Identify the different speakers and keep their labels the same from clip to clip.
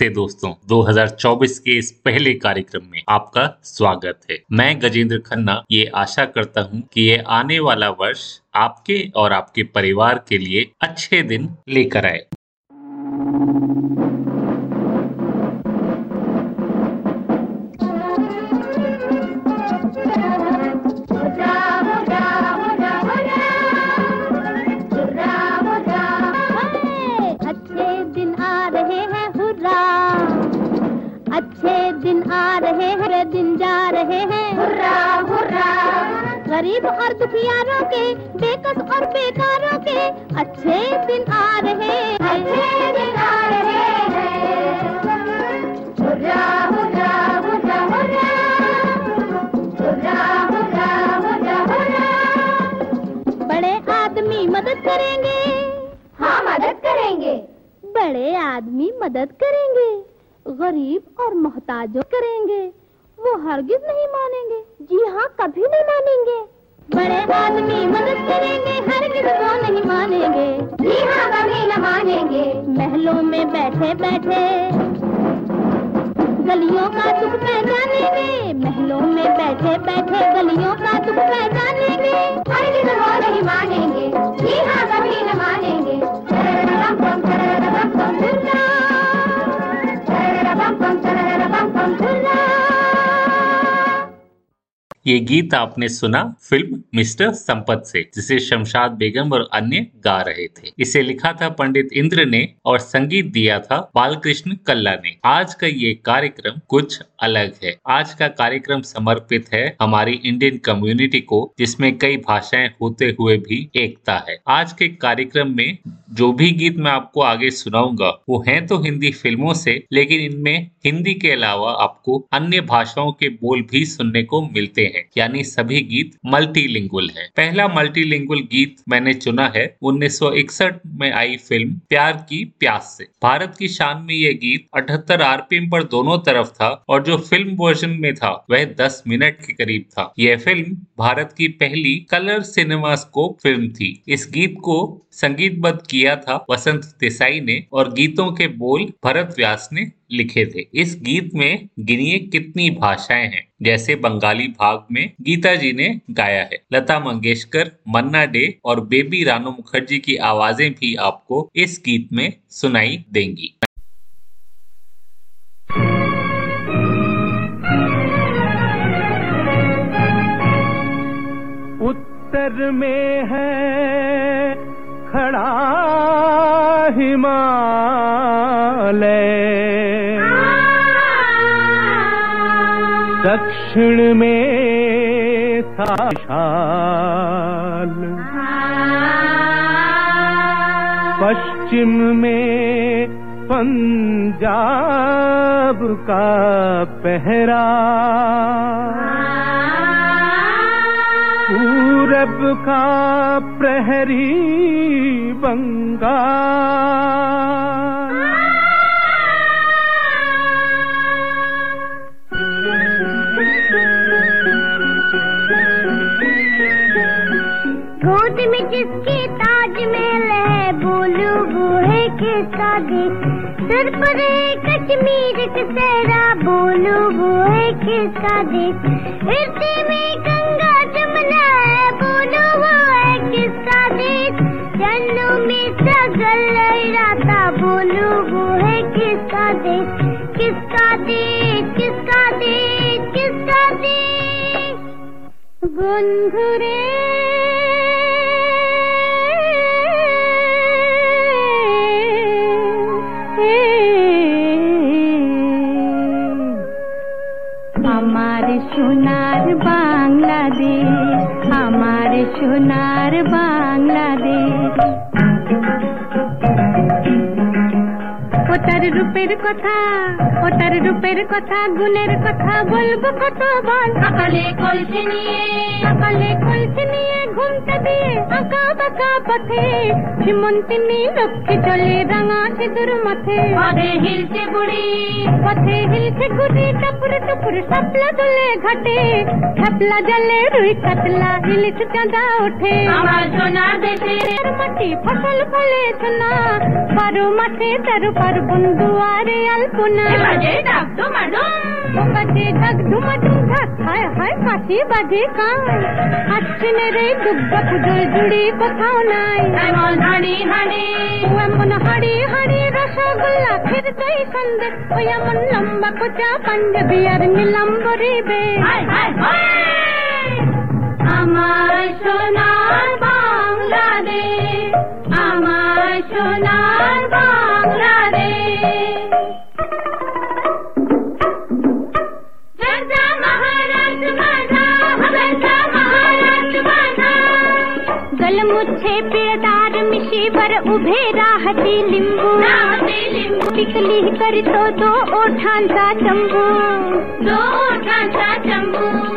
Speaker 1: नमस्ते दोस्तों। 2024 के इस पहले कार्यक्रम में आपका स्वागत है। मैं गजेंद्र खन्ना ये आशा करता हूँ कि ये आने वाला वर्ष आपके और आपके परिवार के लिए अच्छे दिन लेकर आए।
Speaker 2: गरीब और दुखियारों के बेकस और बेकारों के अच्छे दिन आ रहे हैं। अच्छे दिन आ रहे हैं। बड़े आदमी मदद करेंगे।
Speaker 3: हाँ मदद करेंगे।
Speaker 2: बड़े आदमी मदद करेंगे। गरीब और मोहताजों करेंगे। वो हरगिज नहीं मानेंगे। जी हाँ कभी नहीं मानेंगे। बड़े आदमी मदद करेंगे, हरगिज वो नहीं मानेंगे।
Speaker 3: जी हाँ कभी न मानेंगे।
Speaker 2: महलों में बैठे बैठे। गलियों का दुख पहचानेंगे। महलों में बैठे बैठे गलियों का दुख पहचानेंगे।
Speaker 3: हरगिज वो नहीं मानेंगे। जी हाँ कभी न मानेंगे।
Speaker 1: ये गीत आपने सुना फ़िल्म मिस्टर संपत से, जिसे शमशाद बेगम और अन्य गा रहे थे। इसे लिखा था पंडित इंद्र ने और संगीत दिया था बालकृष्ण कल्ला ने। आज का ये कार्यक्रम कुछ अलग है। आज का कार्यक्रम समर्पित है हमारी इंडियन कम्युनिटी को, जिसमें कई भाषाएँ होते हुए भी एकता है। आज के कार्यक्रम में जो भी गीत मैं आपको आगे सुनाऊँगा, वो हैं तो हिंदी फ़िल्मों से, लेकिन इनमें हिंदी के अलावा आपको अन्य भाषाओं के बोल भी सुनने को मिलते हैं। यानी सभी गीत मल्टीलिंगुअल है। पहला मल्टीलिंगुअल गीत मैंने चुना है 1961 में आई फ़िल्म प्यार की प्यास से। भारत की शान में यह गीत 78 आरपीएम पर दोनों तरफ़ था और जो फ़िल्म वर्जन में था, वह 10 मिनट के करीब था। यह फ़िल्म भारत की पहली कलर सिनेमास्कोप फ़िल्म थी। इस गीत को संगीतबद्ध किया था वसंत देसाई ने और गीतों के बोल भरत व्यास ने लिखे थे। इस गीत में गिनिए कितनी भाषाएँ हैं। जैसे बंगाली भाग में गीता जी ने गाया है। लता मंगेशकर, मन्ना डे और बेबी रानो मुखर्जी की आवाज़ें भी आपको इस गीत में सुनाई देंगी।
Speaker 4: उत्तर में है खड़ा हिमालय। दक्षिण में साशाल पश्चिम में पंजाब का पहरा। पूरब का प्रहरी। बंगाल
Speaker 2: गोद में जिसके ताज में है, बोलू वो है किसका देश सिर पर कश्मीर का सहरा, बोलू वो है किसका देश हृदय में गंगा किसका देश किसका देश किसका देश? किसका देश? गुनगुरे
Speaker 5: তার রূপের কথা ও তার রূপের কথা গুণের কথা বলব কত বল
Speaker 6: সকালে কলসি নিয়ে
Speaker 5: সকালে কলসি নিয়ে ঘুমতে দিয়ে আঁকা বাঁকা পথে সীমন্তিনী লক্ষ্মী চলে রাঙা সিঁদুর মাথে
Speaker 6: পদে হিলছে বুড়ি
Speaker 5: পথে হিলছে গুড়ি টপুর টপুর সাপলা দোলে ঘাটে ছাপলা জলে রুই কাতলা ইলিশ চাঁদা ওঠে
Speaker 6: আমার সোনার দেশে
Speaker 5: আর মাটি ফসল ফলে সোনা বারো মাঠে তেরো পার্বণ দুয়ারে আলপনা
Speaker 6: বাজে ডাক ডুমাডুম
Speaker 5: বাজে ঢাক ধুমাধুম ঢাক হায় হায় কাশি বাজে কান আশ্বিনের এই দুর্গা পুজোর জুড়ি কোথাও নাই।
Speaker 6: হাড়ি হাড়ি
Speaker 5: ও এমন হাড়ি হাড়ি রসগোল্লা ফির দই সন্দেশ ওই এমন লম্বা কোচা পাঞ্জাবি আর নীলাম্বরি বে
Speaker 6: আমার সোনার বাংলাদেশ আমার সোনার বাংলাদেশ।
Speaker 5: गल पेड़दार मिशी पर उभे राहती लिंबू।
Speaker 6: पिकली कर
Speaker 5: तो दो दो ओठांचा चंबू।
Speaker 6: दो ओठांचा चंबू।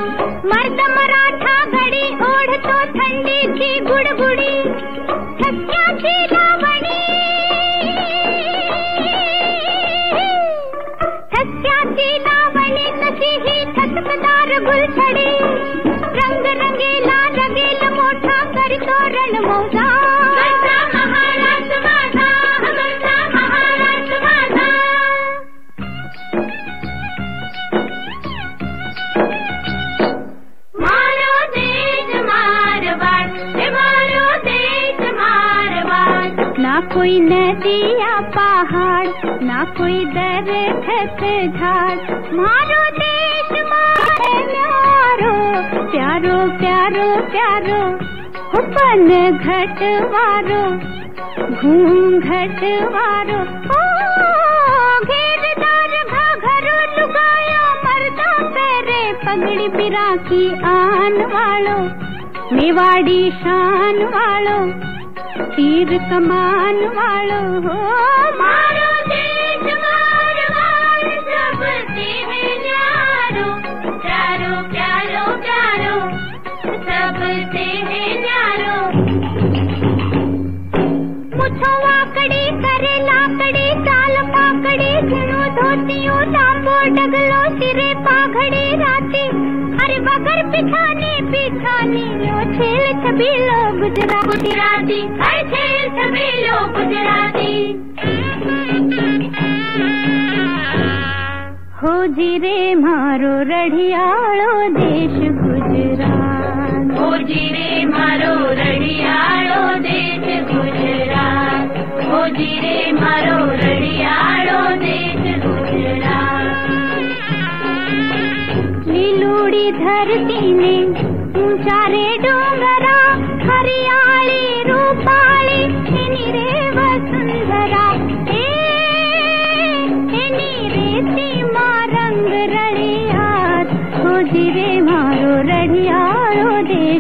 Speaker 5: मर्द मराठा घडी ओढ़ तो गुडगुडी थी लावणी दरखत झाड़ मारो देश, मारे प्यारो प्यारो प्यारो घट मर्दा पेरे पगड़ी बिरा की आन वालो, मेवाड़ी शान वालो, तीर कमान वालो। हो
Speaker 6: मारो
Speaker 5: करे लाकड़ी चाल पाकड़ी झुणू धोतियों डगलो सिरे पाघड़ी राती अरे बगर पिछाने पिछाने लो छेल छबीलो गुजराती।
Speaker 6: गुजराती हर सभी लोग गुजराती।
Speaker 5: हो जी रे मारो रढ़ियालो देश गुजरात।
Speaker 6: जिरे मारो गुजराजिरे देश गुजरात।
Speaker 5: लूडी धरती ने ऊंचा रे डोंगरा हरियाली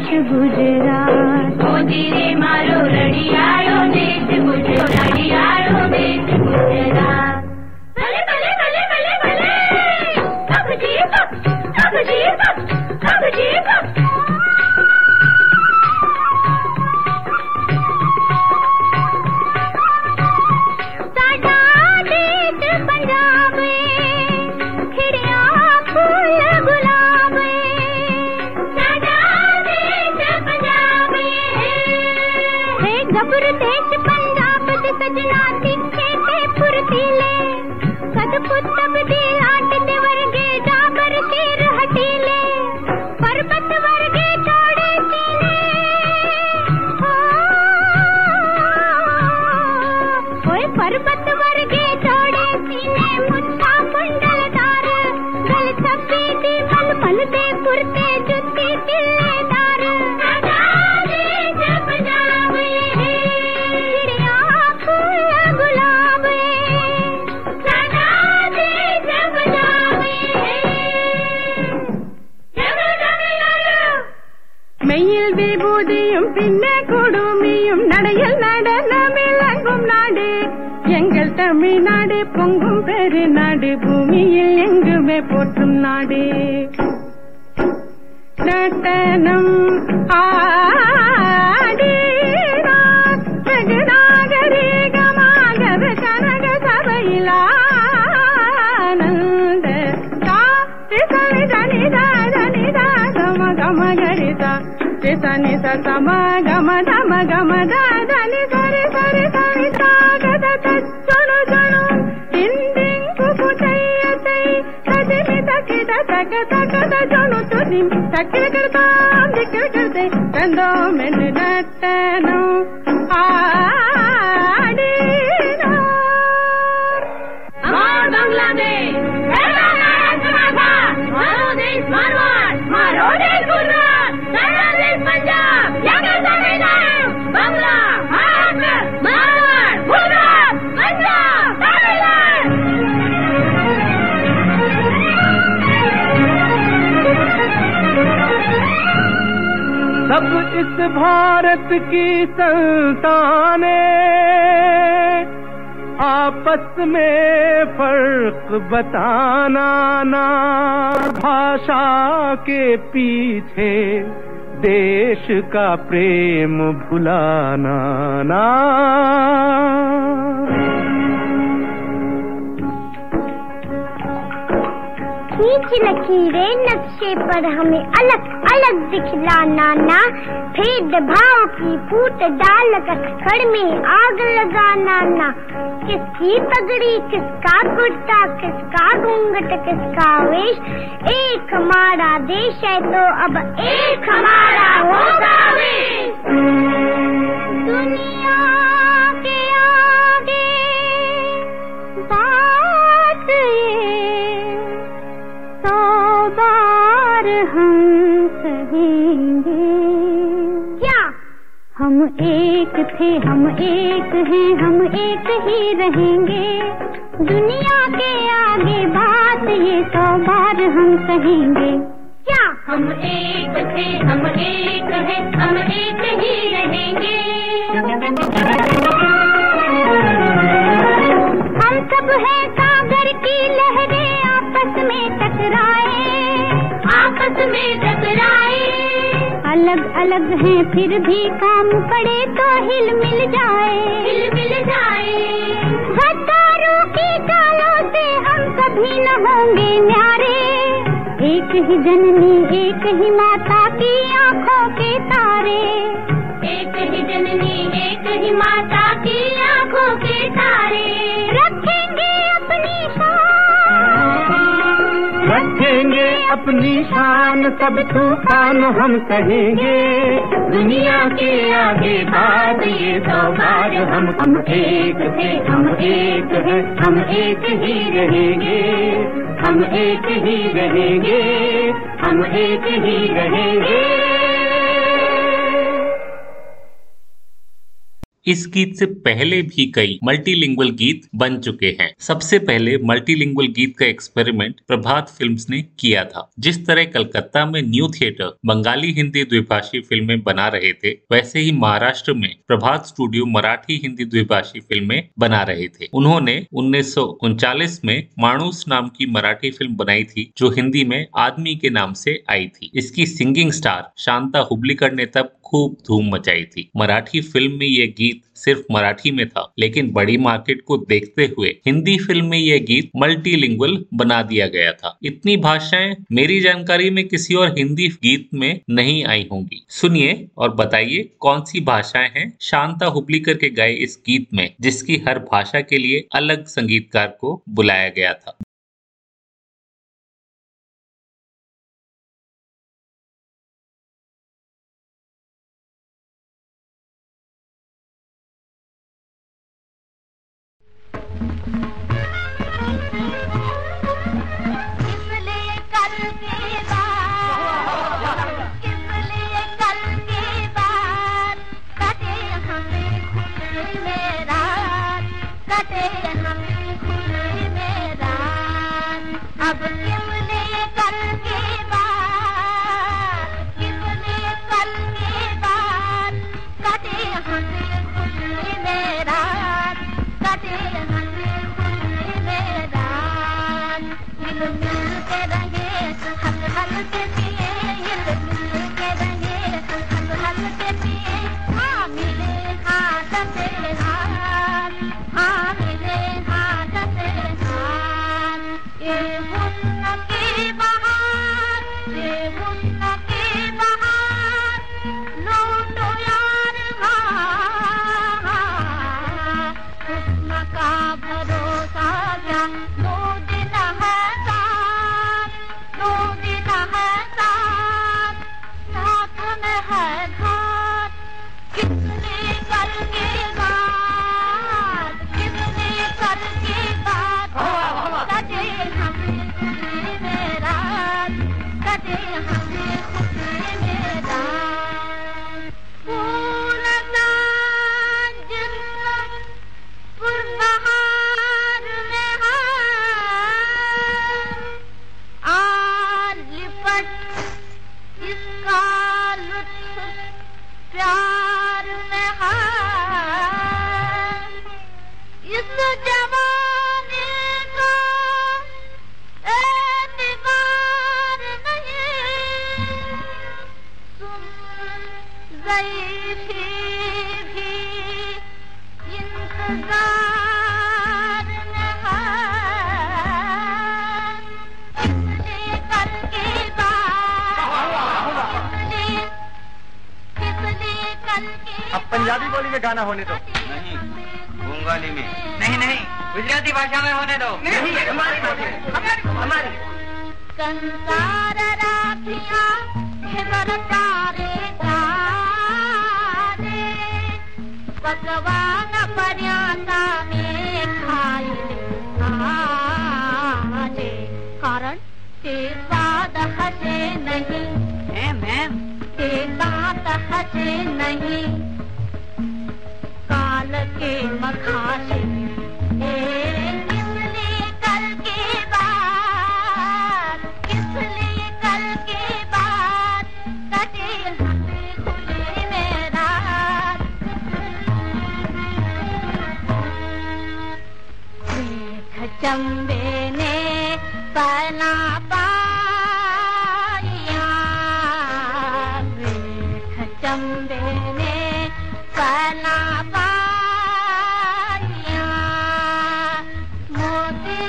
Speaker 5: देश गुजरात।
Speaker 6: ओ दिले मारो रड़ियारो देश गुजरात रड़ियारो देश गुजरात।
Speaker 7: தமிழ்நாடு பொங்கும் பெரு நாடு. பூமியில் எங்குமே போற்றும் நாடு. நடனம் ஆடினார் வெகு நாகரீகமாக கனக சபையில் ஆனந்த சனி தனிதா தனிதா கம கம கரிதா சனி சம கம தம கம
Speaker 6: किदा तक तक दा जोनो चोदी करता करते कंदो में नटनो।
Speaker 4: आ इस भारत की संतानें, आपस में फ़र्क बताना ना। भाषा के पीछे देश का प्रेम भुलाना ना।
Speaker 8: खींच लकीरें नक्शे पर हमें अलग अलग दिखलाना ना। भेदभाव की फूट डाल कर में आग लगाना ना। किसकी पगड़ी, किसका कुर्ता, किसका घूंघट, किसका वेश। एक हमारा देश है तो अब एक हमारा होगा दुनिया बार हम कहेंगे क्या? हम एक थे हम एक हैं हम एक ही रहेंगे। दुनिया के आगे बात ये सौ बार हम कहेंगे क्या?
Speaker 6: हम एक थे हम एक हैं हम एक ही रहेंगे।
Speaker 8: हम सब हैं सागर की लहरें आपस में टकराए।
Speaker 6: आपस में टकराए
Speaker 8: अलग अलग हैं फिर भी काम पड़े तो हिल मिल जाए।
Speaker 6: मिल मिल जाए।
Speaker 8: गद्दारों की चालों से हम कभी न होंगे न्यारे। एक ही जननी एक ही माता की आँखों के तारे।
Speaker 6: एक ही जननी एक ही माता की आँखों के तारे।
Speaker 8: रखेंगे अपनी शान
Speaker 4: सब तूफ़ान हम कहेंगे। दुनिया के आगे बात, ये सौभाग हम हम एक थे हम एक हैं, हम एक ही रहेंगे। हम एक ही रहेंगे, हम एक ही रहेंगे।
Speaker 1: इस गीत से पहले भी कई मल्टीलिंगुअल गीत बन चुके हैं। सबसे पहले मल्टीलिंगुअल गीत का एक्सपेरिमेंट प्रभात फिल्म्स ने किया था। जिस तरह कलकत्ता में न्यू थिएटर बंगाली हिंदी द्विभाषी फ़िल्में बना रहे थे, वैसे ही महाराष्ट्र में प्रभात स्टूडियो मराठी हिंदी द्विभाषी फ़िल्में बना रहे थे। उन्होंने उन्नीस में माणूस नाम की मराठी फ़िल्म बनाई थी, जो हिंदी में आदमी के नाम से आई थी। इसकी सिंगिंग स्टार शांता हुबलीकर ने तब खूब धूम मचाई थी। मराठी फ़िल्म में ये गीत सिर्फ़ मराठी में था, लेकिन बड़ी मार्केट को देखते हुए हिंदी फ़िल्म में यह गीत मल्टीलिंगुअल बना दिया गया था। इतनी भाषाएँ मेरी जानकारी में किसी और हिंदी गीत में नहीं आई होंगी। सुनिए और बताइए कौन सी भाषाएँ हैं शांता हुबलीकर के गाए इस गीत में, जिसकी हर भाषा के लिए अलग संगीतकार को बुलाया गया था।
Speaker 8: पर्साद न काल के
Speaker 9: मखासीं चंबे ने पना पाया। चंबे ने पना पाया। मोती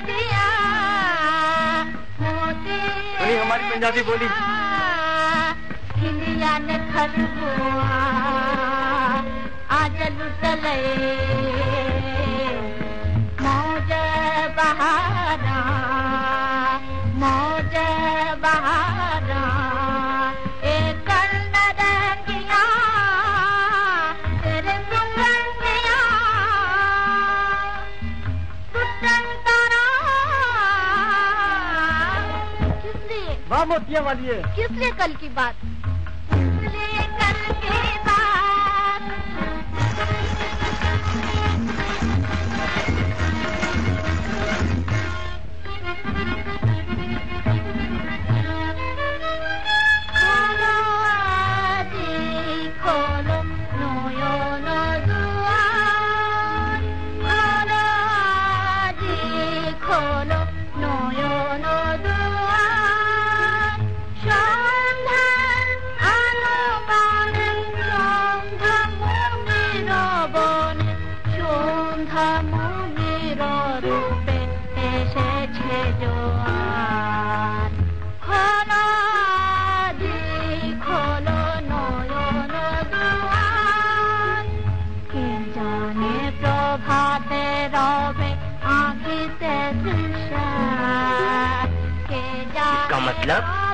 Speaker 9: दिया। मोती
Speaker 10: हमारी पंजाबी बोली।
Speaker 9: आज लुटल
Speaker 10: होती है वाली है
Speaker 9: किस लिए कल की बात? love.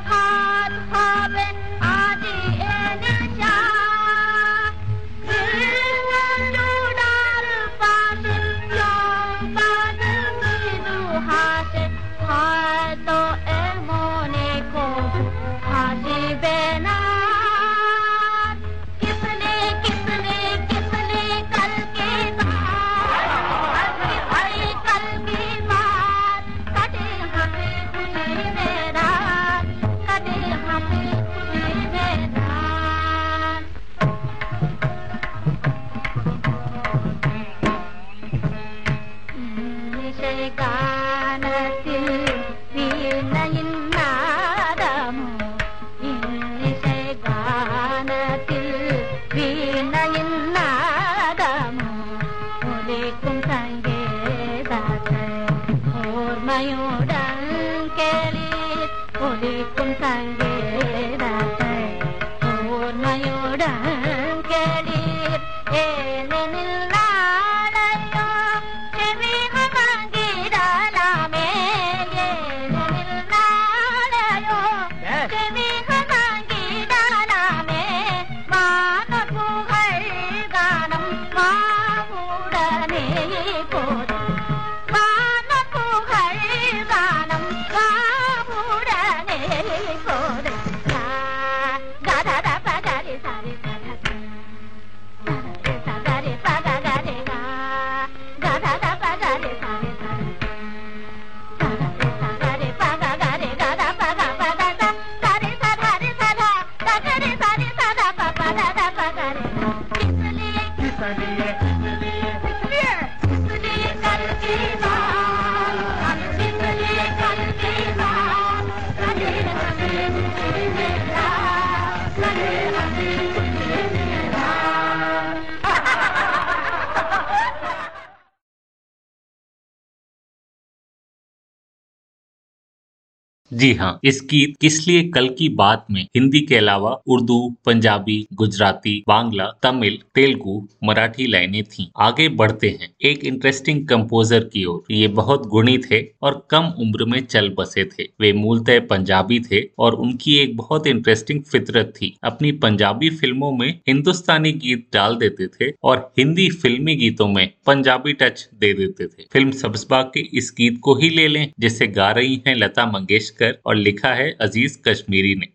Speaker 1: जी हाँ इस गीत किस लिए कल की बात में? हिंदी के अलावा उर्दू, पंजाबी, गुजराती, बांग्ला, तमिल, तेलुगु, मराठी लाइनें थीं। आगे बढ़ते हैं। एक इंटरेस्टिंग कंपोजर की ओर। ये बहुत गुणी थे और कम उम्र में चल बसे थे। वे मूलतः पंजाबी थे और उनकी एक बहुत इंटरेस्टिंग फितरत थी। अपनी पंजाबी फ़िल्मों में हिंदुस्तानी गीत डाल देते थे और हिंदी फिल्मी गीतों में पंजाबी टच दे देते थे। फ़िल्म सब्सबाग के इस गीत को ही ले लें, जिसे गा रही है लता मंगेशकर। कर और लिखा है अज़ीज़ कश्मीरी ने।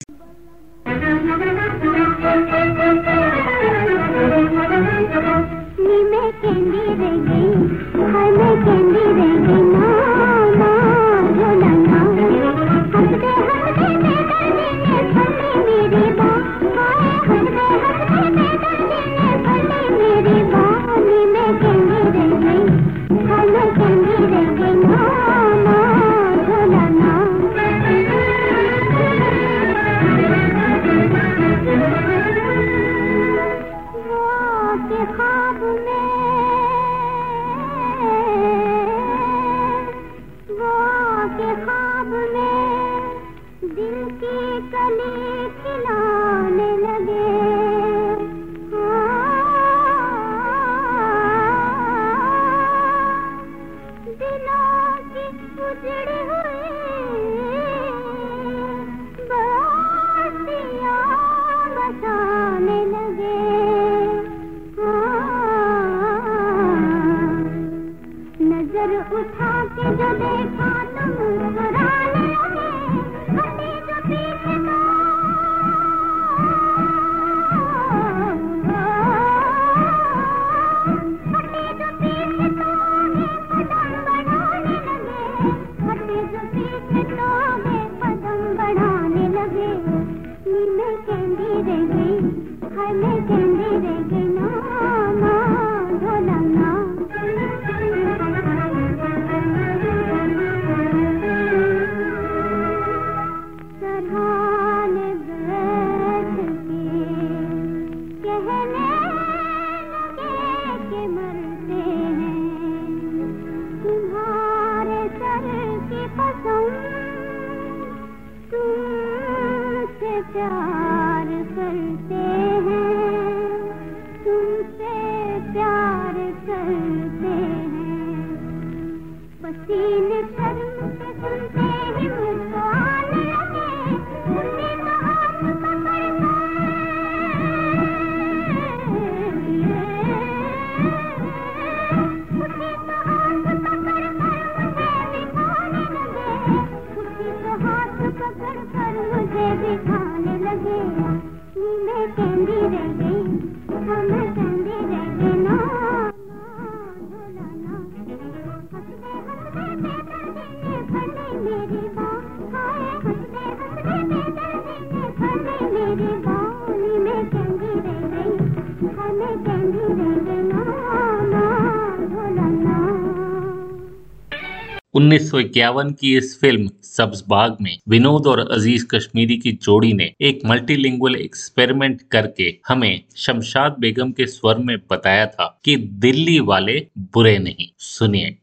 Speaker 9: इक्यावन की
Speaker 1: इस फ़िल्म, सब्ज बाग में, विनोद और अज़ीज़ कश्मीरी की जोड़ी ने एक मल्टीलिंगुअल एक्सपेरिमेंट करके हमें शमशाद बेगम के स्वर में बताया था कि दिल्ली वाले बुरे नहीं। सुनिए।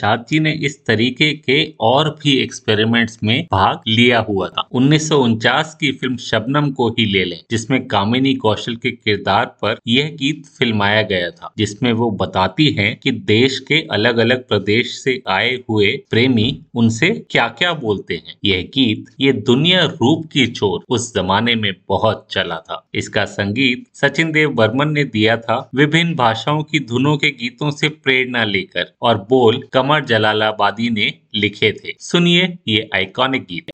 Speaker 1: शमशाद जी ने इस तरीके के और भी एक्सपेरिमेंट्स में भाग लिया हुआ था। उन्नीस सौ उनचास की फ़िल्म शबनम को ही ले लें, जिसमें कामिनी कौशल के किरदार पर यह गीत फिल्माया गया था, जिसमें वो बताती हैं कि देश के अलग अलग प्रदेश से आए हुए प्रेमी उनसे क्या क्या बोलते हैं। यह गीत, ये दुनिया रूप की चोर उस जमाने में बहुत चला था। इसका संगीत सचिन देव बर्मन ने दिया था, विभिन्न भाषाओं की धुनों के गीतों से प्रेरणा लेकर, और बोल कमर जलालाबादी ने लिखे थे। सुनिए ये आइकॉनिक गीत।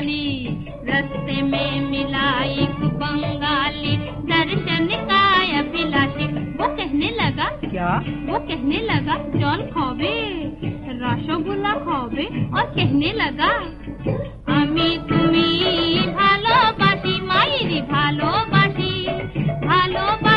Speaker 6: फिर ढाली रस्ते में मिला एक बंगाली दर्शन का अभिलाषी वो कहने लगा
Speaker 11: क्या
Speaker 6: वो कहने लगा जल खावे রসগোল্লা খাবে और कहने लगा আমি তুমি ভালোবাসি মাইরি ভালোবাসি ভালোবাসি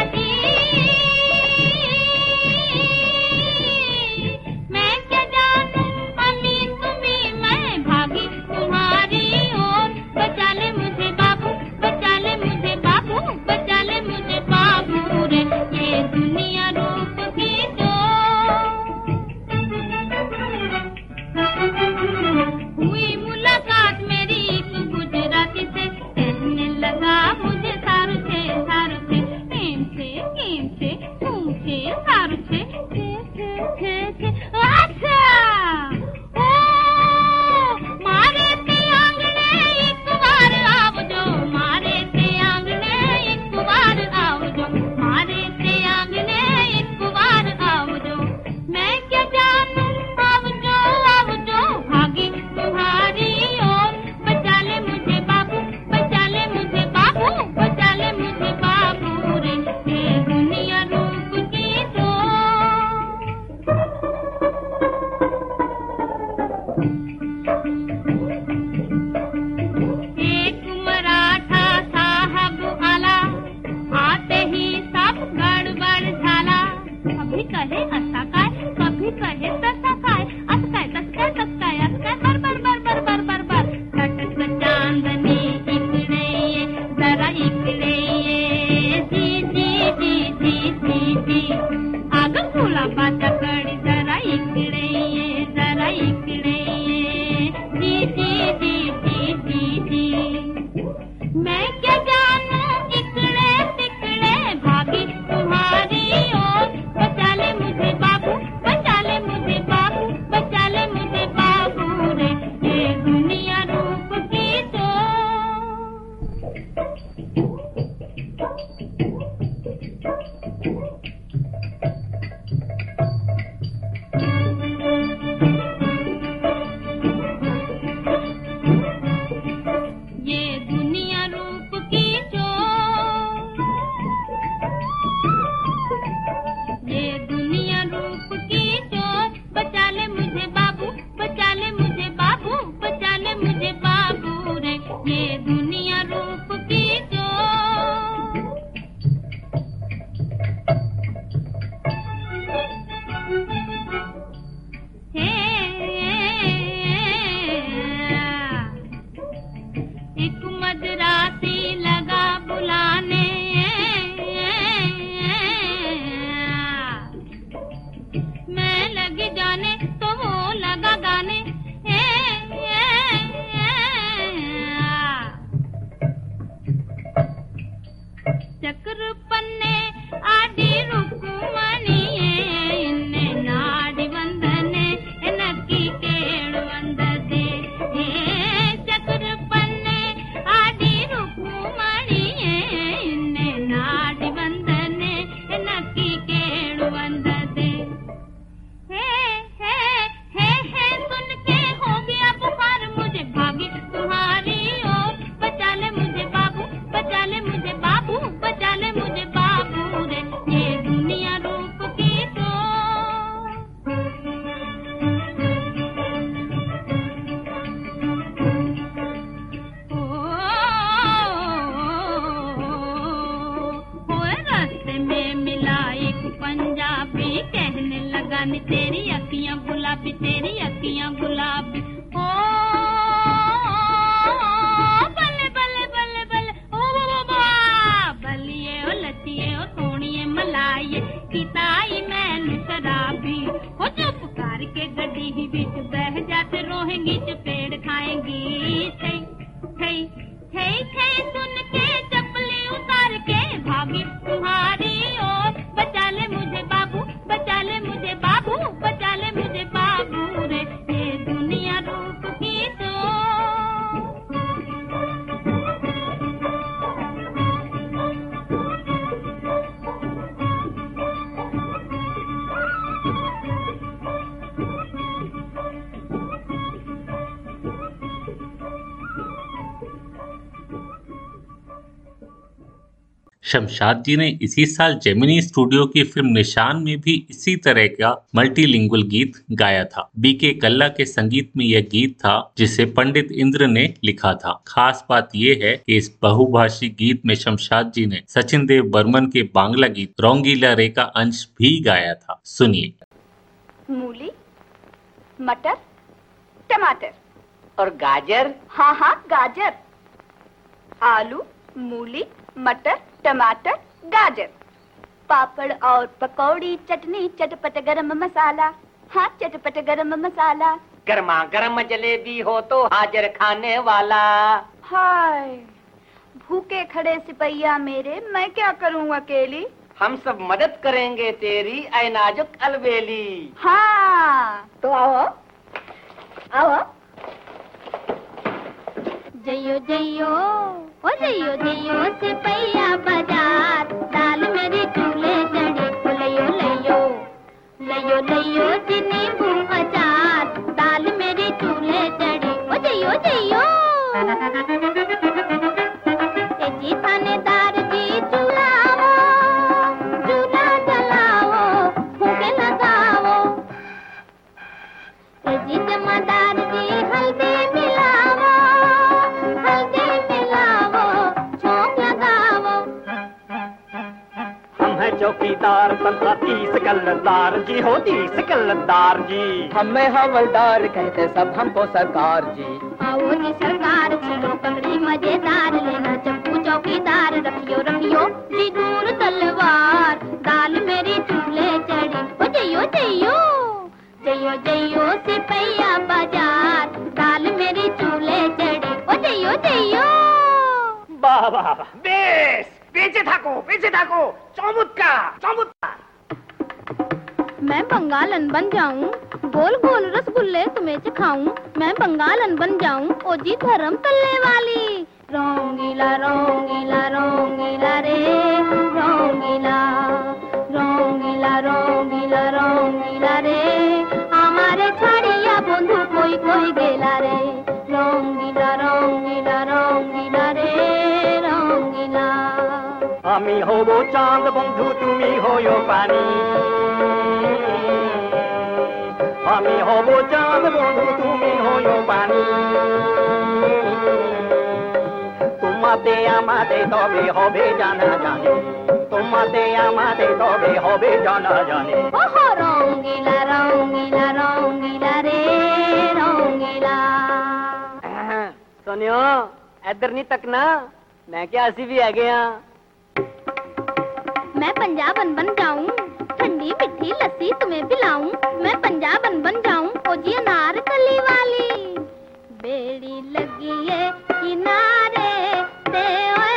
Speaker 1: शमशाद जी ने इसी साल जेमिनी स्टूडियो की फ़िल्म निशान में भी इसी तरह का मल्टीलिंगुअल गीत गाया था। बीके कल्ला के संगीत में यह गीत था जिसे पंडित इंद्र ने लिखा था। खास बात यह है कि इस बहुभाषी गीत में शमशाद जी ने सचिन देव बर्मन के बांग्ला गीत रोंगीला रे का अंश भी गाया था। सुनिए।
Speaker 2: मूली मटर टमाटर।
Speaker 10: और गाजर?
Speaker 2: हाँ हाँ गाजर। आलू मूली मटर टमाटर गाजर पापड़ और पकौड़ी चटनी चटपट गरम मसाला। हाँ चटपट गरम मसाला।
Speaker 10: गर्मा गर्म जलेबी हो तो हाजिर खाने वाला।
Speaker 2: हाय भूखे खड़े सिपैया मेरे मैं क्या करूँ अकेली?
Speaker 10: हम सब मदद करेंगे तेरी ऐ नाजुक अलबेली।
Speaker 2: हाँ। तो आओ आओ जइयो जइयो, ओ जइयो जइयो सिपैया बाज़ार। दाल मेरी चूल्हे चढ़ी ओ लइयो लइयो लइयो लइयो जी नींबू अचार। दाल मेरी चूल्हे चढ़ी, ओ जइयो जइयो। जमादार जी
Speaker 12: चौकीदार तंत्र तीस कल्लदार जी हो तीस कल्लदार जी।
Speaker 10: हमें हवलदार कहते सब हमको सरकार जी।
Speaker 2: आओ जी सरकार चलो पकड़ी मज़ेदार लेना चप्पू चौकीदार रखियो रखियो जी दूर तलवार। दाल मेरी चूल्हे चढ़ी ओ जइयो जइयो। जइयो जइयो सिपैया बाज़ार। दाल मेरी चूल्हे चढ़ी ओ जइयो जइयो।
Speaker 12: वाह वाह वाह बेस। पीछे थाको पीछे थाको। चौमुत्का चौमुत्का
Speaker 2: मैं बंगालन बन जाऊँ, गोल गोल रसगुल्ले तुम्हें चखाऊं। मैं बंगालन बन जाऊँ, ओ जी धर्म तल्ले वाली। रोंगीला रोंगीला रोंगीला रे, रोंगीला। रोंगीला रोंगीला रोंगीला रे। हमारे छाड़िया बंधु कोई कोई गेला रे। रोंगीला रोंगीला रोंगीला।
Speaker 12: আমি হব চাঁদ বন্ধু তুমি হইও পানি আমি হব চাঁদ বন্ধু তুমি হইও পানি তোমাতে আমাতে তবে হবে জানা জানে তোমাতে আমাতে তবে হবে জানা জানে
Speaker 2: ओहो रोंगीला रोंगीला रोंगीला रे रोंगीला
Speaker 10: सुनियो इधर नहीं तकना मैं क्या असी भी आ गया
Speaker 2: मैं पंजाबन बन जाऊँ, ठंडी मिठी लस्सी तुम्हें पिलाऊं। मैं पंजाबन बन जाऊँ ओ जी अनार कली वाली। बेड़ी लगी है किनारे, ते ओए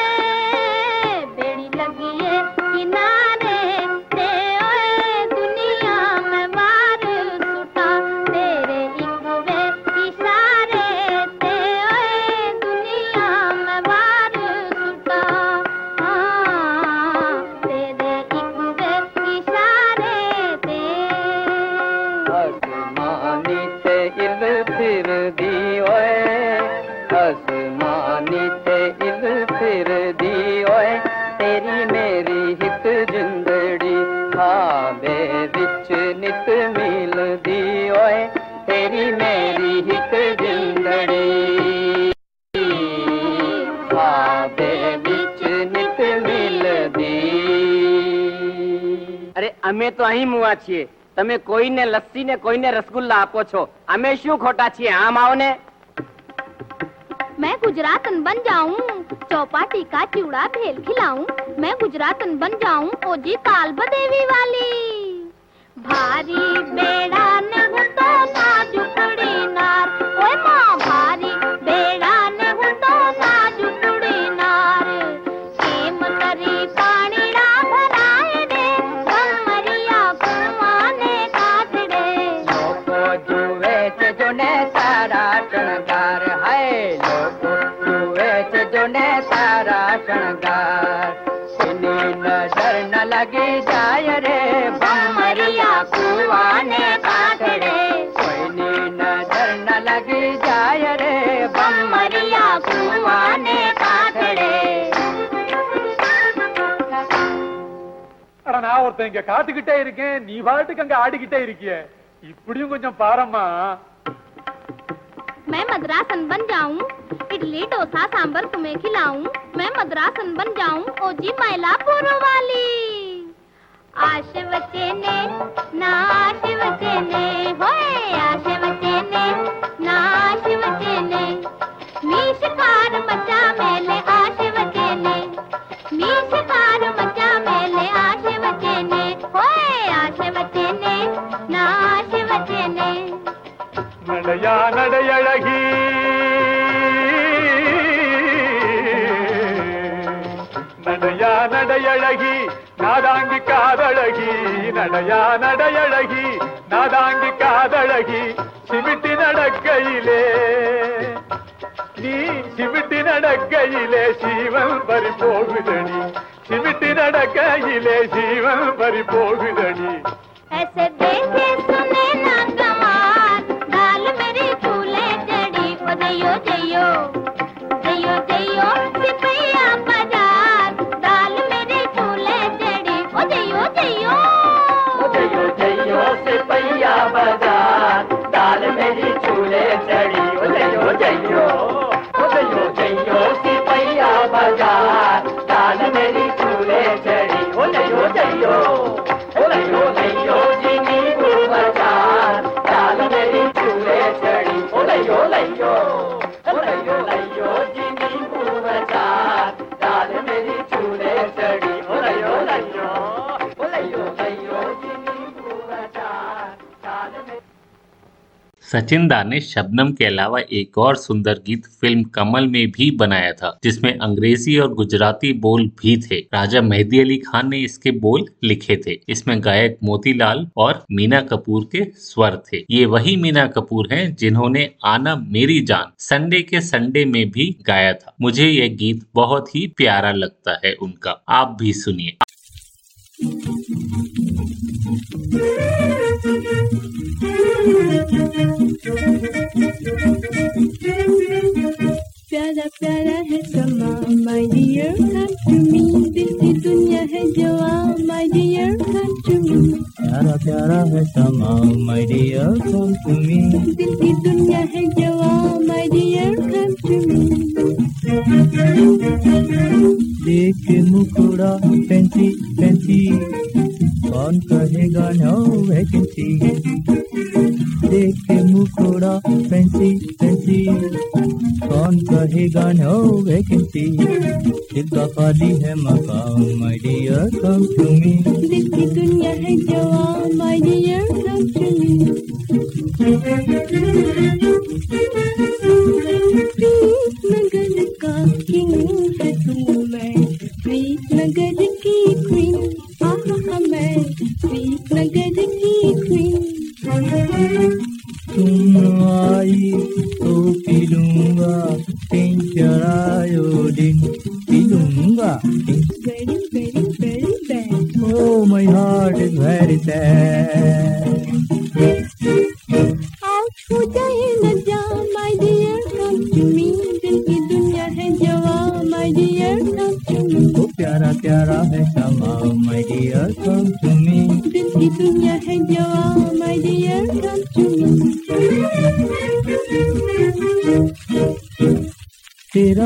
Speaker 10: नित मिलदी अरे અમે તો અહીં મુવા છીએ
Speaker 13: તમે કોઈને લસ્સી ને કોઈને રસગુલ્લા આપો છો અમે શું ખોટા છીએ આમ આવો ને
Speaker 2: मैं गुजरातन बन जाऊं चौपाटी का चिवड़ा भेल खिलाऊं मैं गुजरातन बन जाऊं ओजी काल बदेवी वाली भारी बेड़ा ने
Speaker 14: ஒருத்தன் இங்க காத்துக்கிட்டே இருக்கேன் நீ பாட்டுக்கு அங்க ஆடிக்கிட்டே இருக்கிய இப்படியும் கொஞ்சம் பாரம்மா
Speaker 2: मैं मद्रासन बन जाऊं इडली डोसा सांबर तुम्हें खिलाऊं मैं मद्रासन बन जाऊं ओजी मैलापुर वाली आश वचने नाश वचने होए आश वचने नाश वचने मीश कार मचा मेले आश என்றனே
Speaker 14: நடையா நடையழகி. நடையா நடையழகி நாதாங்கி காதழகி. நடையா நடையழகி நாதாங்கி காதழகி. சிமிட்டி நடக்கையிலே. நீ சிமிட்டி நடக்கையிலே சீவன் பறி போகுதடி. சிமிட்டி நடக்கையிலே சீவன் பறி போகுதடி.
Speaker 1: सचिन दा ने शबनम के अलावा एक और सुंदर गीत फ़िल्म कमल में भी बनाया था, जिसमें अंग्रेज़ी और गुजराती बोल भी थे। राजा मेहदी अली खान ने इसके बोल लिखे थे। इसमें गायक मोतीलाल और मीना कपूर के स्वर थे। ये वही मीना कपूर हैं जिन्होंने आना मेरी जान, संडे के संडे में भी गाया था। मुझे यह गीत बहुत ही प्यारा लगता है उनका। आप भी सुनिए।
Speaker 5: प्यारा प्यारा है समा my dear come to me दिल की दुनिया है जवा my dear come to me
Speaker 12: प्यारा प्यारा है समा my dear come to me
Speaker 5: दिल की दुनिया है जवा my dear come to me
Speaker 12: देख के मुकुड़ा फैंसी फैंसी कौन कहेगा नो वैकेंसी देख के मुकुड़ा फैंसी फैंसी कौन कहेगा, नो वैकेंसी? दिल का खाली है मकाम my dear come to me
Speaker 5: दिल की दुनिया है जवा my dear come to me नगर का किंग है तू, मैं। आहा मैं प्रीत नगर की क्वीन
Speaker 12: तुम आई तो पी लूंगा टिंचर आयोडीन पी लूंगा
Speaker 5: very very very bad
Speaker 12: Oh, my heart is very sad.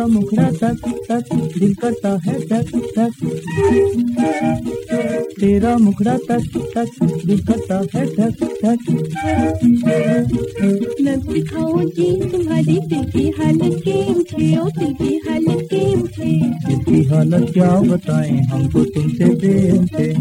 Speaker 12: तेरा मुखड़ा तक तक दिल करता है तक तक तेरा मुखड़ा टच टच दिल करता है ठक ठक
Speaker 5: लब दिखाओ जी तुम्हारी दिल की हालत केम छे ओ दिल की हालत छे
Speaker 12: दिल की हालत क्या बताएँ हमको तुमसे प्रेम से।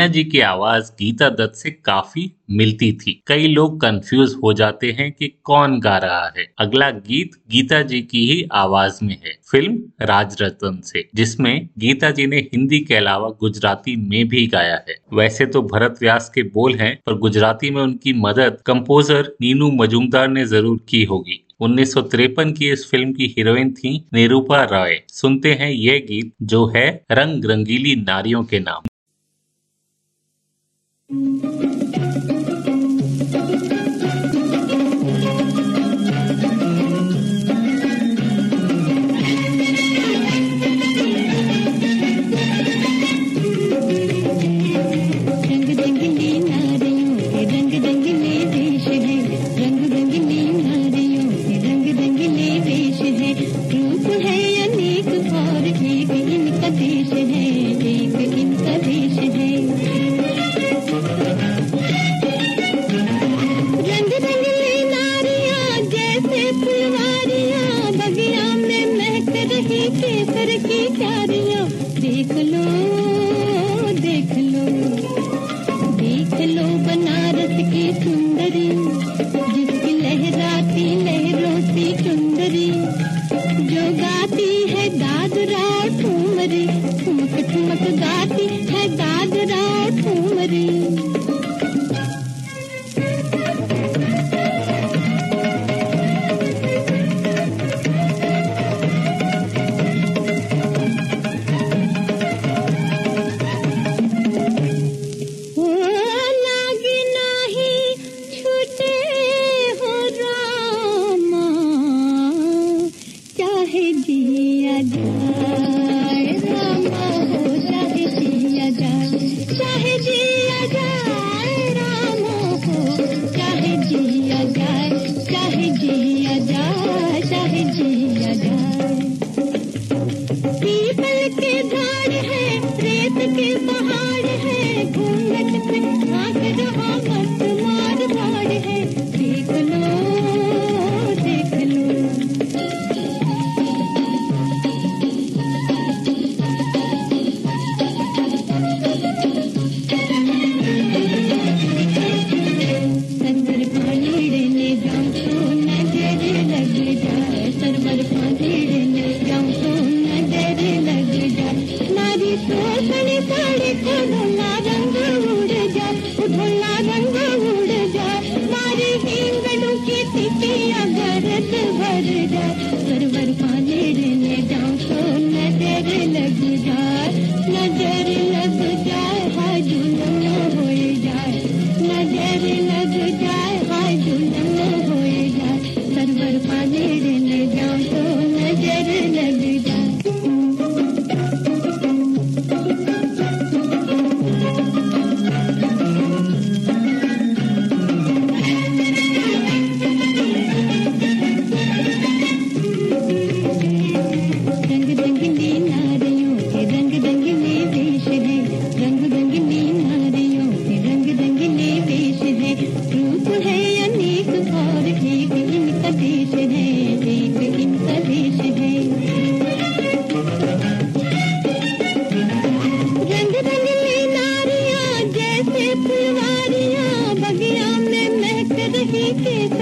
Speaker 1: मीना जी की आवाज़ गीता दत्त से काफ़ी मिलती थी। कई लोग कंफ्यूज हो जाते हैं कि कौन गा रहा है। अगला गीत गीता जी की ही आवाज़ में है। फ़िल्म राज रतन से, जिसमें गीता जी ने हिंदी के अलावा गुजराती में भी गाया है। वैसे तो भरत व्यास के बोल हैं, पर गुजराती में उनकी मदद कंपोजर नीनू मजूमदार ने ज़रूर की होगी। उन्नीस सौ तिरपन की इस फ़िल्म की हीरोइन थी निरूपा रॉय। सुनते हैं ये गीत, जो है रंग रंगीली नारियों के नाम।
Speaker 5: रंग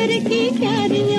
Speaker 5: प्यार की क्यारियाँ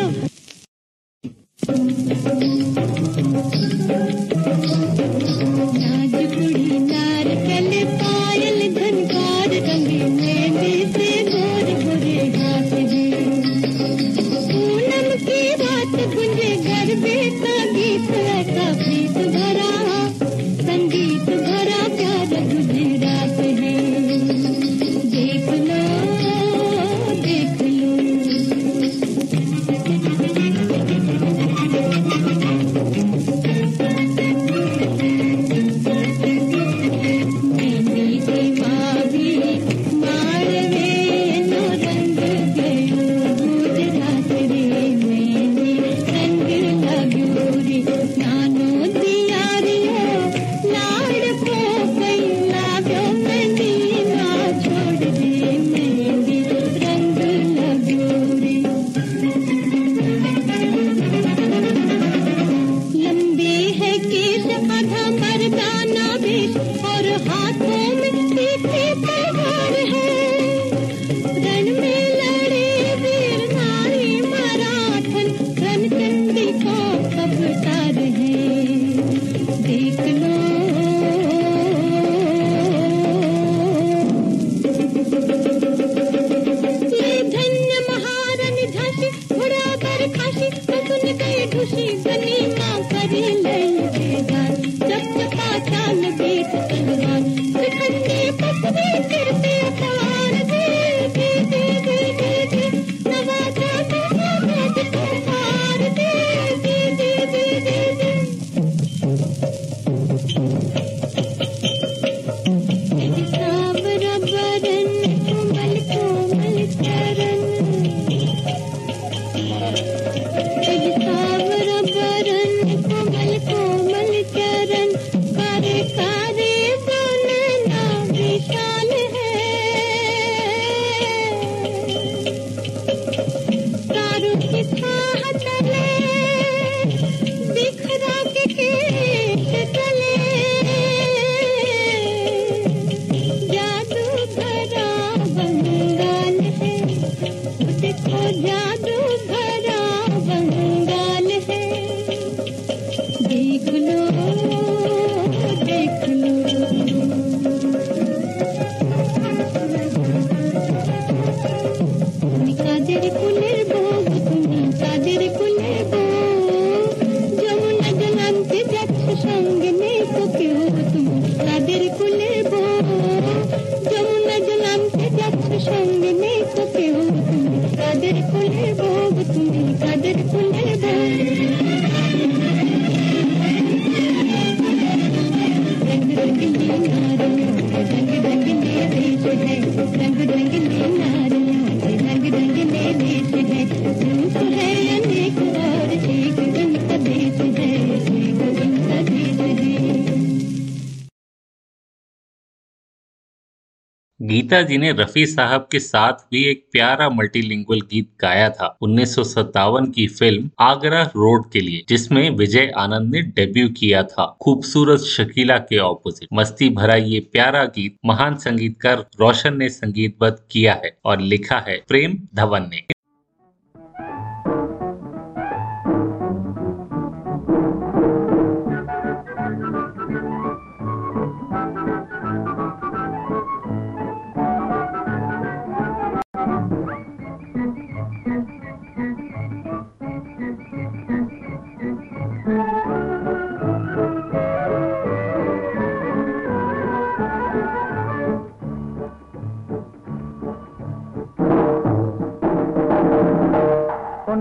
Speaker 5: गीता
Speaker 1: जी ने रफी साहब के साथ भी एक प्यारा मल्टीलिंगुअल गीत गाया था, उन्नीस सौ सत्तावन की फ़िल्म आगरा रोड के लिए, जिसमें विजय आनंद ने डेब्यू किया था। खूबसूरत शकीला के ऑपोजिट मस्ती भरा ये प्यारा गीत, महान संगीतकार रोशन ने संगीतबद्ध किया है और लिखा है प्रेम धवन ने।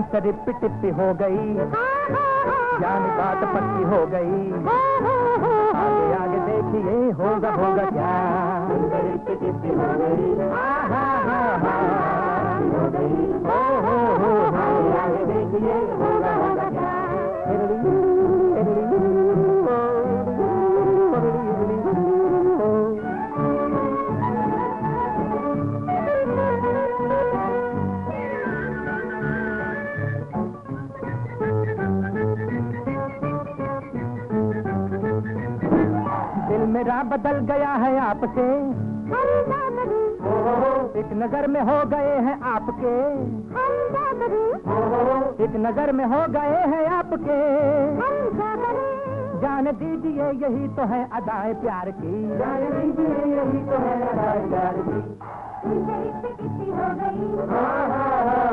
Speaker 15: सरी पिटिपी टिप्पी हो गई। ज्ञान बात पक्की हो गई। आगे आगे देखिए होगा होगा क्या। टिप्पी हो गई। आगे देखिए होगा होगा क्या। बदल गया है आपसे एक नज़र में हो गए हैं आपके। एक नज़र में हो गए हैं आपके। जान दीजिए यही तो है अदाए प्यार की। जान दीजिए यही तो है अदाए प्यार की।
Speaker 5: हाँ, हाँ, हाँ,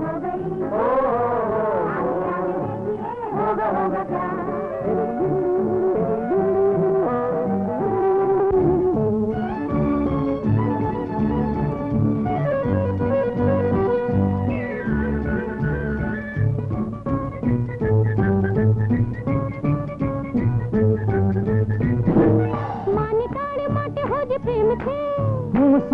Speaker 5: हो गई हो गई हो गई हो गई होगा होगा हूँ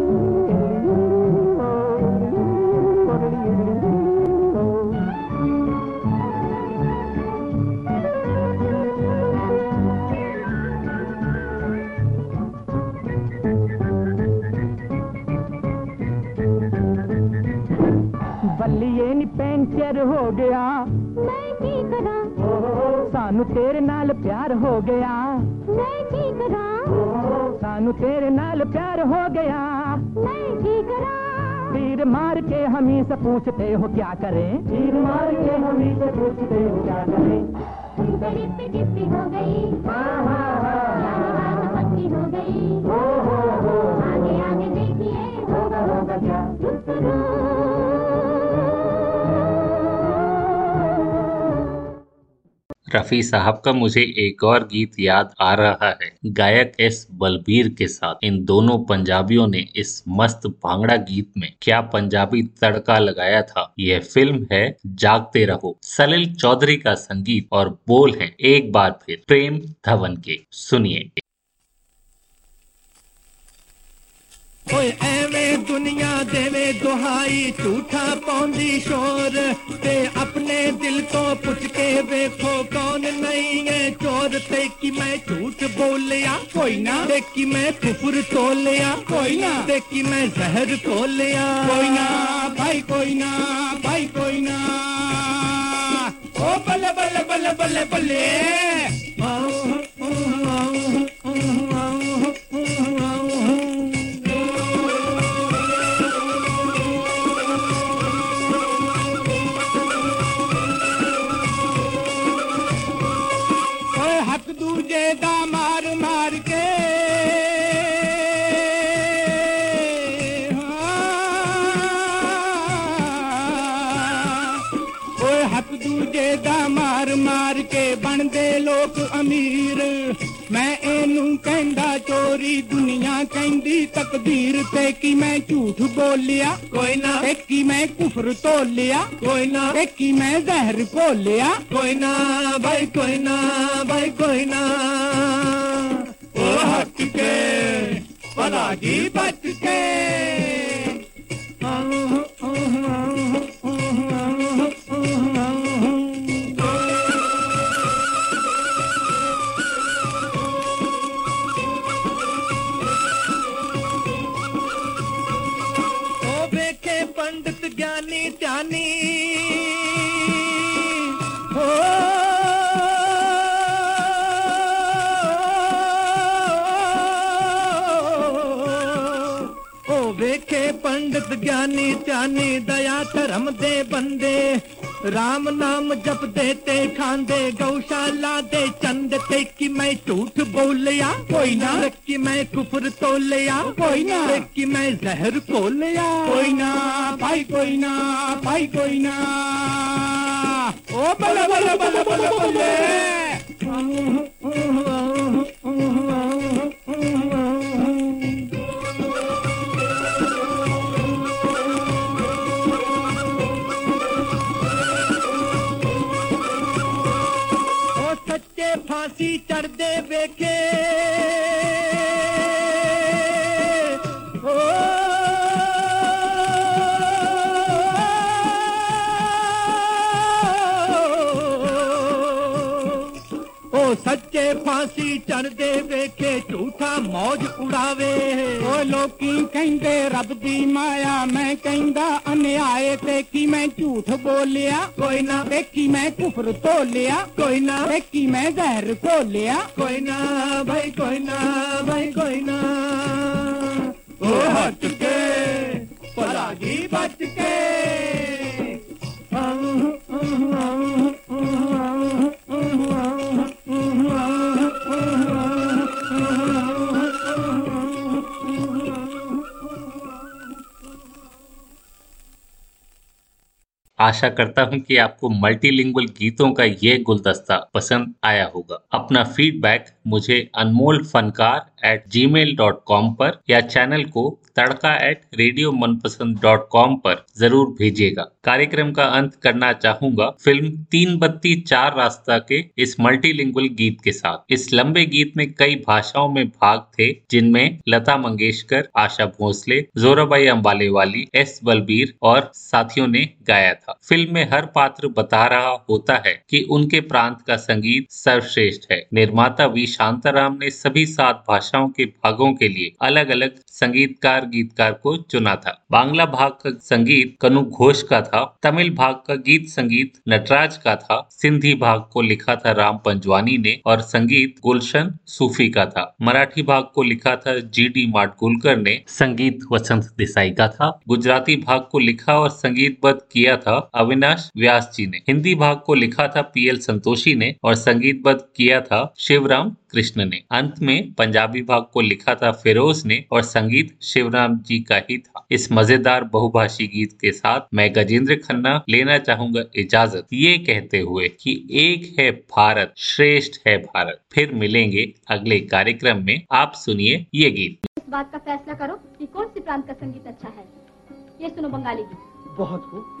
Speaker 15: ਬੱਲੀਏ ਨੀ ਪੈਂਚਰ ਹੋ ਗਿਆ
Speaker 5: मैं की करा
Speaker 15: ਸਾਨੂੰ ਤੇਰੇ ਨਾਲ ਪਿਆਰ ਹੋ ਗਿਆ
Speaker 5: मैं की करा
Speaker 15: ਸਾਨੂੰ ਤੇਰੇ ਨਾਲ ਪਿਆਰ ਹੋ ਗਿਆ
Speaker 5: मैं की करा
Speaker 15: तीर मार के हम ही से पूछते हो क्या करें तीर मार के हम ही से पूछते हो क्या करें
Speaker 5: तुमसे रिप्पी टिप्पी हो गई यानी बात पक्की हो गई आगे आगे देखिए होगा होगा क्या
Speaker 1: रफी साहब का मुझे एक और गीत याद आ रहा है। गायक एस बलबीर के साथ। इन दोनों पंजाबियों ने इस मस्त भांगड़ा गीत में क्या पंजाबी तड़का लगाया था। यह फ़िल्म है, जागते रहो। सलिल चौधरी का संगीत और बोल है एक बार फिर प्रेम धवन के। सुनिए।
Speaker 4: ਓਏ ਐਵੇਂ ਦੁਨੀਆ ਦੇਵੇ ਦੁਹਾਈ ਝੂਠਾ ਪਾਉਂਦੀ ਸ਼ੋਰ ਤੇ ਆਪਣੇ ਦਿਲ ਤੋਂ ਪੁੱਛ ਕੇ ਵੇਖੋ ਕੌਣ ਨਹੀਂ ਹੈ ਚੋਰ ਤੇ ਕਿ ਮੈਂ ਝੂਠ ਬੋਲਿਆ ਕੋਈ ਨਾ ਤੇ ਕਿ ਮੈਂ ਕੁਫਰ ਤੋਲਿਆ ਕੋਈ ਨਾ ਤੇ ਕਿ ਮੈਂ ਜ਼ਹਿਰ ਤੋਲਿਆ ਕੋਈ ਨਾ ਭਾਈ ਕੋਈ ਨਾ ਭਾਈ ਕੋਈ ਨਾ ਓ ਬੱਲੇ ਬੱਲੇ ਬੱਲੇ ਬੱਲੇ ਬੱਲੇ ਕਹਿੰਦਾ ਚੋਰੀ ਦੁਨੀਆ ਕਹਿੰਦੀ ਤਕਦੀਰ ਤੇ ਕਿ ਮੈਂ ਝੂਠ ਬੋਲਿਆ ਕੋਈ ਨਾ ਤੇ ਕਿ ਮੈਂ ਕੁਫਰ ਤੋਲਿਆ ਕੋਈ ਨਾ ਤੇ ਕਿ ਮੈਂ ਜ਼ਹਿਰ ਘੋਲਿਆ ਕੋਈ ਨਾ ਭਾਈ ਕੋਈ ਨਾ ਭਾਈ ਕੋਈ ਨਾ ਓ ਹੱਕ ਕੇ ਭਲਾ ਜੀ ਬਚ ज्ञानी ज्ञानी दया धर्म दे बंदे राम नाम जप देते खांदे गौशाला दे चंद ते कि मैं झूठ बोलिया कोई ना कि मैं कुफर तो लिया कोई ना कि मैं जहर बोलिया कोई ना भाई कोई ना भाई कोई ना ओ बल्ले बल्ले बल्ले बल्ले बल्ले ਫਾਂਸੀ ਚੜਦੇ ਵੇਖੇ। फांसी चढ़ दे वेखे झूठा मौज उड़ावे
Speaker 16: ओ लोकी ਕਹਿੰਦੇ ਰੱਬ ਦੀ ਮਾਇਆ ਮੈਂ ਕਹਿੰਦਾ ਅਨਿਆਏ ਤੇ ਕੀ ਮੈਂ ਝੂਠ ਬੋਲਿਆ
Speaker 4: ਕੋਈ ਨਾ
Speaker 16: ਤੇ ਕੀ ਮੈਂ ਕੁਫਰ ਤੋਲਿਆ
Speaker 4: ਕੋਈ ਨਾ
Speaker 16: ਤੇ ਕੀ ਮੈਂ ਜ਼ਹਿਰ ਘੋਲਿਆ
Speaker 4: ਕੋਈ ਨਾ ਭਾਈ ਕੋਈ ਨਾ ਭਾਈ ਕੋਈ ਨਾ ਉਹ ਹਟ ਕੇ ਪਰਾਗੀ ਬਚ ਕੇ
Speaker 1: आशा करता हूँ कि आपको मल्टीलिंगुअल गीतों का ये गुलदस्ता पसंद आया होगा। अपना फीडबैक मुझे Anmol Fankar at Gmail dot com पर या चैनल को Tadka at radio Manpasand dot com पर ज़रूर भेजिएगा। कार्यक्रम का अंत करना चाहूँगा। फ़िल्म तीन बत्ती चार रास्ता के इस मल्टीलिंगुअल गीत के साथ। इस लंबे गीत में कई भाषाओं में भाग थे, जिनमें लता मंगेशकर, आशा भोसले जोराबाई अम्बाले वाली एस बलबीर और साथियों ने गाया था। फ़िल्म में हर पात्र बता रहा होता है कि उनके प्रांत का संगीत सर्वश्रेष्ठ है। निर्माता वी. शांताराम ने सभी सात भाषाओं के भागों के लिए अलग अलग संगीतकार, गीतकार को चुना था। बांग्ला भाग का संगीत कनु घोष का था, तमिल भाग का गीत संगीत नटराज का था, सिंधी भाग को लिखा था राम पंजवानी ने और संगीत गुलशन सूफी का था। मराठी भाग को लिखा था जी. डी. माडगुलकर ने, संगीत वसंत देसाई का था। गुजराती भाग को लिखा और संगीतबद्ध किया था अविनाश व्यास जी ने। हिंदी भाग को लिखा था पीएल संतोषी ने और संगीतबद्ध किया था शिवराम कृष्ण ने। अंत में पंजाबी भाग को लिखा था फिरोज ने और संगीत शिवराम जी का ही था। इस मज़ेदार बहुभाषी गीत के साथ मैं गजेंद्र खन्ना लेना चाहूँगा इजाज़त। ये कहते हुए कि एक है भारत श्रेष्ठ है भारत। फिर मिलेंगे अगले कार्यक्रम में। आप सुनिए ये गीत।
Speaker 3: इस बात का फैसला करो कि कौन सी प्रांत का संगीत अच्छा है। ये सुनो बंगाली गीत।
Speaker 5: बहुत खूब।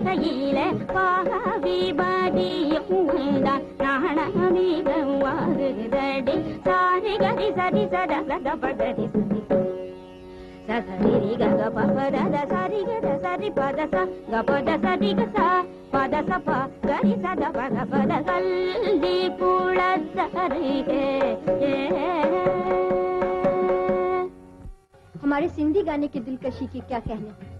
Speaker 9: கையில பாவிபாதியும் தான் நாணமிகம் வாருதடி சாரி கரி சரி சட கதபடரி சரி கக பத சரி கத சரி பத ச கபத சரி கச பத ச ப கரி சத பத பத கல்தி புளத்தரி
Speaker 3: हमारे सिंधी गाने की दिलकशी की क्या कहने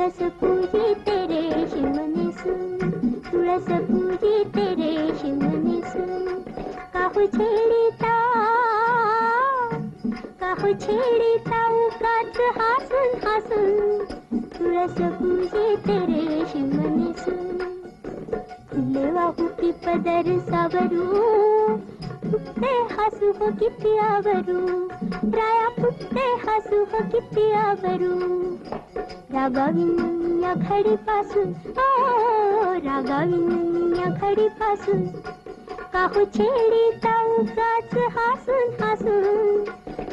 Speaker 2: तुळस पूजी तेरे शिवने सुन तुळस पूजी तेरे शिवने सुन काहू छेडिता काहू छेडिता उगाच हसून हसून तुळस पूजी तेरे शिवने सुन फुले वाहू की पदर सावरू फुटते हसू हो किती आवरू हो किती आवरू रागाविन या घडीपासून ओ रागाविन या घडीपासून काहू छेडी उगाच हासून हासून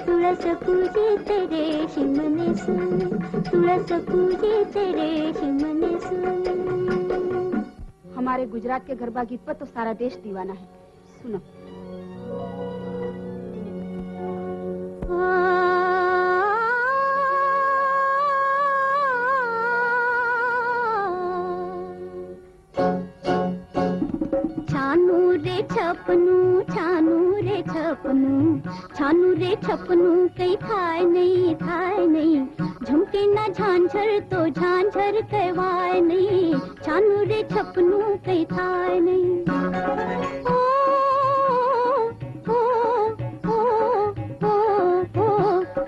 Speaker 2: तुळस पूजे तेरे शिमने सुन तुळस पूजे तेरे शिमने सुन।
Speaker 3: हमारे गुजरात के गरबा गीत पर तो सारा देश दीवाना है। सुनो।
Speaker 2: छपनू, छानू रे छपनू, छानू रे छपनू कई थाय नहीं थाय नहीं। झुमके ना झांझर तो झांझर कहवाय नहीं। छानू रे छपनू कई थाय नहीं।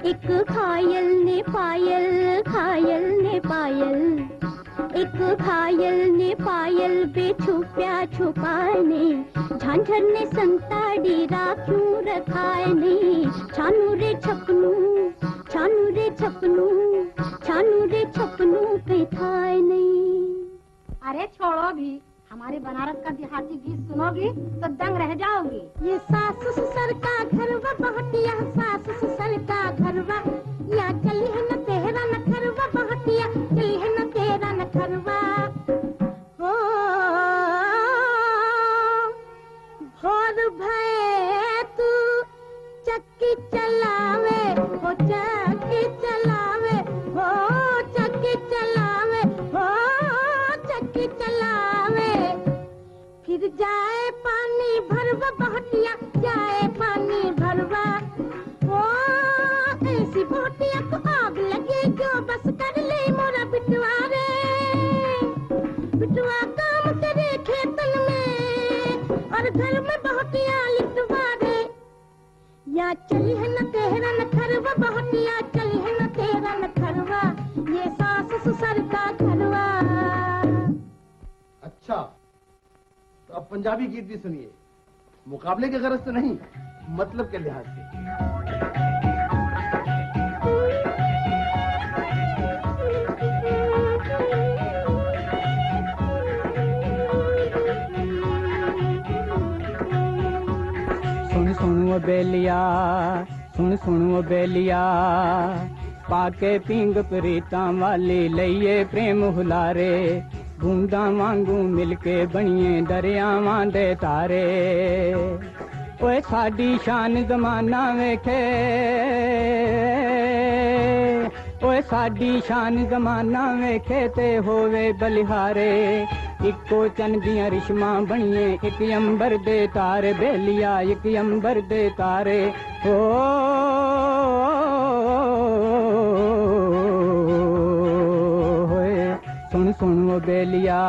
Speaker 2: एक खायल ने पायल, खायल ने पायल। एक घायल ने पायल बे छुप्या छुपाने। झांझर ने संताड़ी राख्यूं रखाने छानू रे छपनू, छानू रे छपनू, छानू रे छपनू पे थाय नहीं
Speaker 3: अरे छोड़ो भी। हमारे बनारस का देहाती गीत सुनोगी तो दंग रह जाओगी।
Speaker 2: ये सास ससुर का घरवा, बहटिया, सास ससुर का घरवा। या चली है न तेरा न खरवा बहटिया, चली है न तेरा न खरवा हो भोर भय तू चक्की चलावे। जाए पानी भरवा बहटिया, जाए पानी भरवा। ओ, ऐसी बहटिया को आग लगे जो बस कर ले मोरा बिटवा रे बिटवा काम करे खेतन में, और घर में बहटिया लिटवा रे या चली है न तेरा न खरवा, बहटिया चली है न तेरा न खरवा, ये सास ससुर का खरवा
Speaker 17: अच्छा। पंजाबी गीत भी सुनिए। मुकाबले के गरज से नहीं मतलब के लिहाज से।
Speaker 16: सुन बेलिया, सुन सुन बेलिया। पाके पिंग प्रीतां वाली लइए प्रेम हुलारे। बूंदा वांगू मिलके ਬਣੀਏ ਦਰਿਆਵਾਂ ਦੇ ਤਾਰੇ ਓਏ ਸਾਡੀ ਸ਼ਾਨ ਜ਼ਮਾਨਾ ਵੇਖੇ ਓਏ ਸਾਡੀ ਸ਼ਾਨ ਜ਼ਮਾਨਾ ਵੇਖੇ ਤੇ ਹੋਵੇ ਬਲਿਹਾਰੇ ਇੱਕੋ ਚੰਨ ਦੀਆਂ ਰਿਸ਼ਮਾਂ ਬਣੀਏ ਇੱਕ ਅੰਬਰ ਦੇ ਤਾਰੇ ਬੇਲੀਆ ਇੱਕ ਅੰਬਰ ਦੇ ਤਾਰੇ ਹੋ सुन सुन ओ बेलिया।